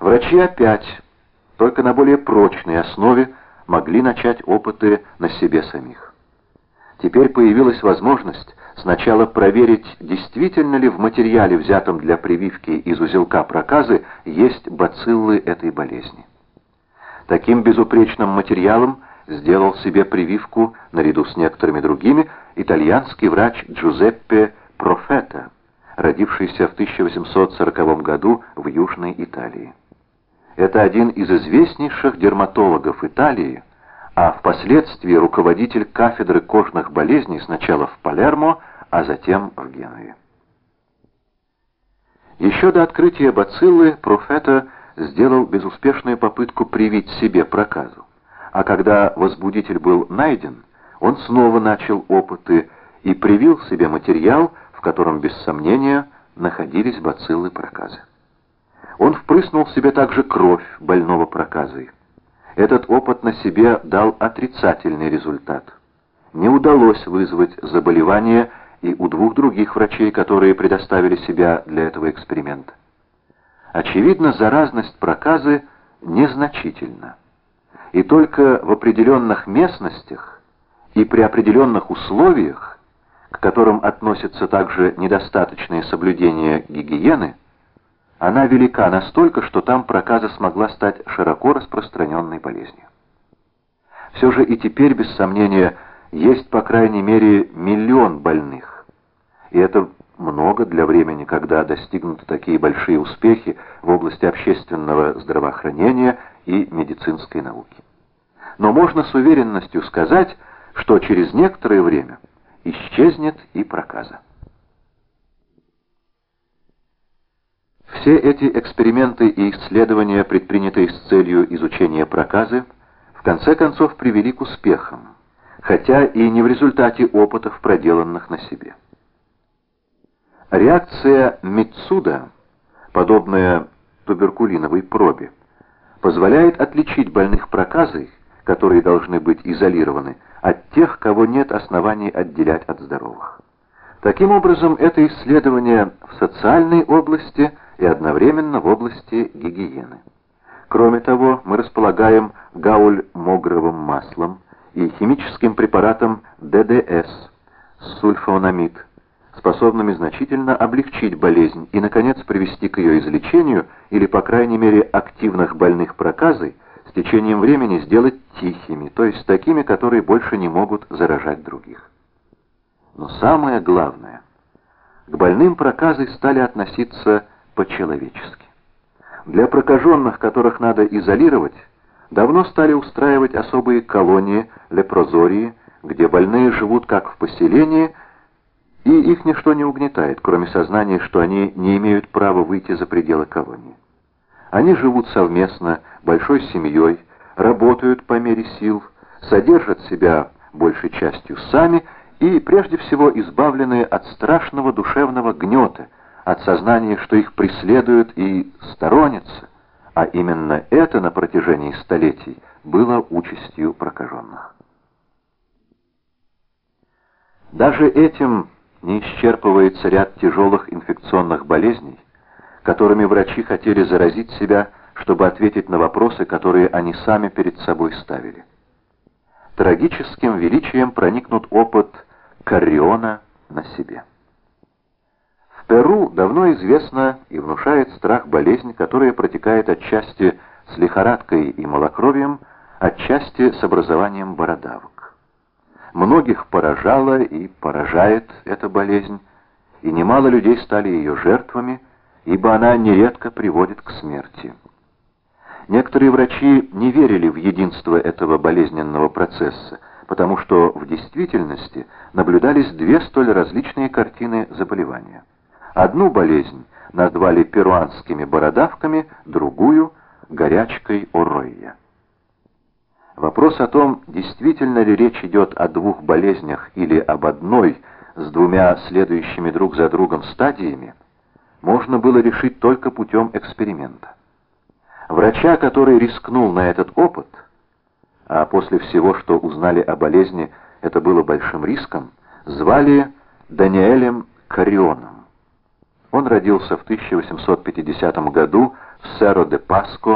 Врачи опять, только на более прочной основе, могли начать опыты на себе самих. Теперь появилась возможность сначала проверить, действительно ли в материале, взятом для прививки из узелка проказы, есть бациллы этой болезни. Таким безупречным материалом сделал себе прививку, наряду с некоторыми другими, итальянский врач Джузеппе Профета, родившийся в 1840 году в Южной Италии. Это один из известнейших дерматологов Италии, а впоследствии руководитель кафедры кожных болезней сначала в Палермо, а затем в Генуе. Еще до открытия бациллы Профета сделал безуспешную попытку привить себе проказу, а когда возбудитель был найден, он снова начал опыты и привил себе материал, в котором, без сомнения, находились бациллы проказы. Он впрыснул в себе также кровь больного проказой. Этот опыт на себе дал отрицательный результат. Не удалось вызвать заболевание и у двух других врачей, которые предоставили себя для этого эксперимента. Очевидно, заразность проказы незначительна. И только в определенных местностях и при определенных условиях, к которым относятся также недостаточное соблюдение гигиены, она велика настолько, что там проказа смогла стать широко распространенной болезнью. Все же и теперь, без сомнения, есть по крайней мере миллион больных. И это много для времени, когда достигнуты такие большие успехи в области общественного здравоохранения и медицинской науки. Но можно с уверенностью сказать, что через некоторое время исчезнет и проказа. Все эти эксперименты и исследования, предпринятые с целью изучения проказы, в конце концов привели к успехам, хотя и не в результате опытов, проделанных на себе. Реакция Митсуда, подобная туберкулиновой пробе, позволяет отличить больных проказой, которые должны быть изолированы, от тех, кого нет оснований отделять от здоровых. Таким образом, это исследование в социальной области – и одновременно в области гигиены. Кроме того, мы располагаем гауль-могровым маслом и химическим препаратом ДДС, сульфонамид, способными значительно облегчить болезнь и, наконец, привести к ее излечению или, по крайней мере, активных больных проказой с течением времени сделать тихими, то есть такими, которые больше не могут заражать других. Но самое главное, к больным проказой стали относиться по-человечески. Для прокаженных, которых надо изолировать, давно стали устраивать особые колонии, лепрозории, где больные живут как в поселении, и их ничто не угнетает, кроме сознания, что они не имеют права выйти за пределы колонии. Они живут совместно, большой семьей, работают по мере сил, содержат себя большей частью сами и, прежде всего, избавлены от страшного душевного гнета, от сознания, что их преследуют и сторонятся, а именно это на протяжении столетий было участью прокаженных. Даже этим не исчерпывается ряд тяжелых инфекционных болезней, которыми врачи хотели заразить себя, чтобы ответить на вопросы, которые они сами перед собой ставили. Трагическим величием проникнут опыт Карриона на себе. Перу давно известна и внушает страх болезнь, которая протекает отчасти с лихорадкой и малокровием, отчасти с образованием бородавок. Многих поражала и поражает эта болезнь, и немало людей стали ее жертвами, ибо она нередко приводит к смерти. Некоторые врачи не верили в единство этого болезненного процесса, потому что в действительности наблюдались две столь различные картины заболевания. Одну болезнь назвали перуанскими бородавками, другую — горячкой Оройя. Вопрос о том, действительно ли речь идет о двух болезнях или об одной с двумя следующими друг за другом стадиями, можно было решить только путем эксперимента. Врача, который рискнул на этот опыт, а после всего, что узнали о болезни, это было большим риском, звали Даниэлем Карионом. Он родился в 1850 году в Серо де Паско